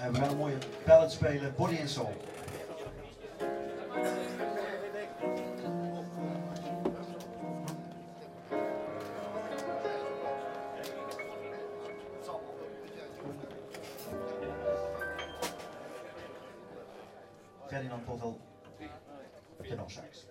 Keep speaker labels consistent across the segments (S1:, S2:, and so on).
S1: En we een mooie ballad spelen, Body and Soul. Ferdinand Pottel, tenorsax.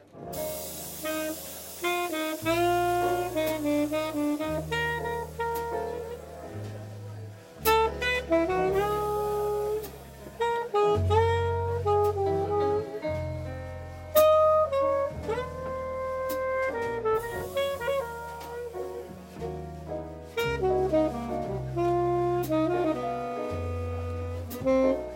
S2: Música